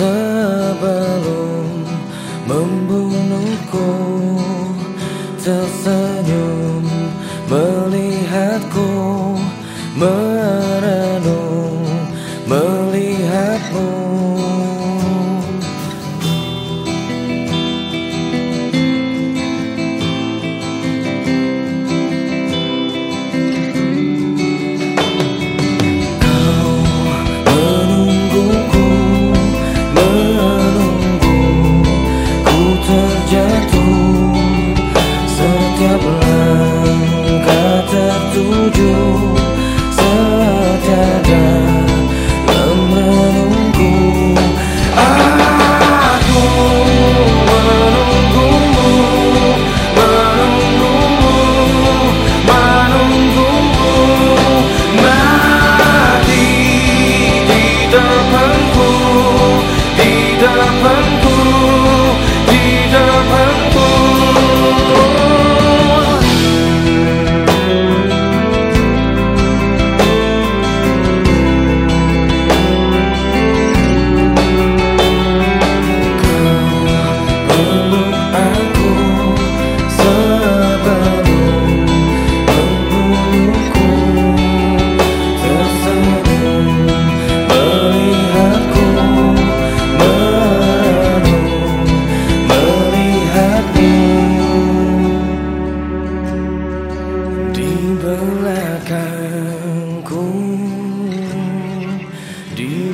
sebelum membunuhku. Tersenyum melihatku merenung melihatmu.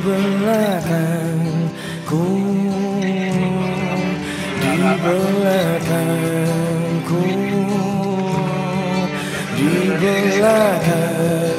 Belakangku di belakangku di belakangku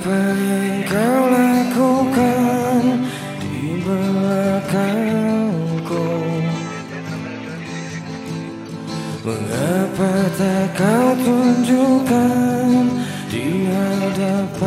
Apa yang kau lakukan di belakangku? Mengapa tak kau tunjukkan di hadapan